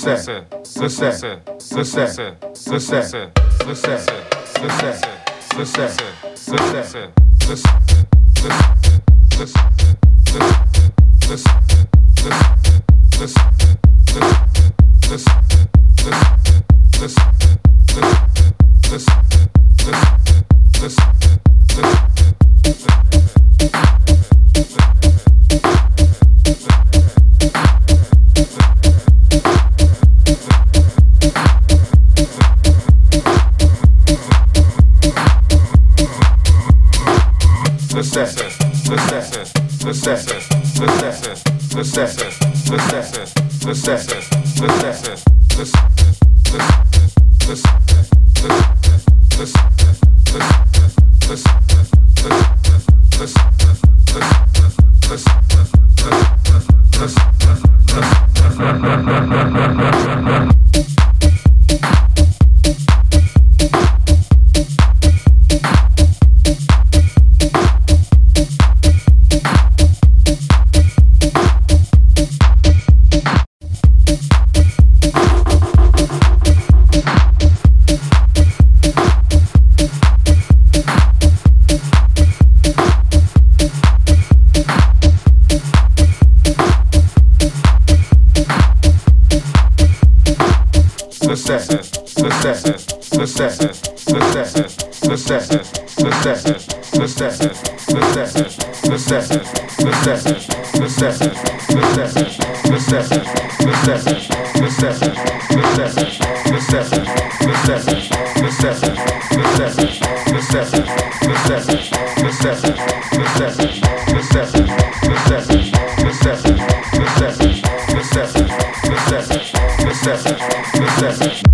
Sussé, Sussé, Sussé, Sussé, Sussé, Sussé, Sussé, Sussé, Sussé, Sussé, Sussé, success, success, success, success, success, success, success. Thank you.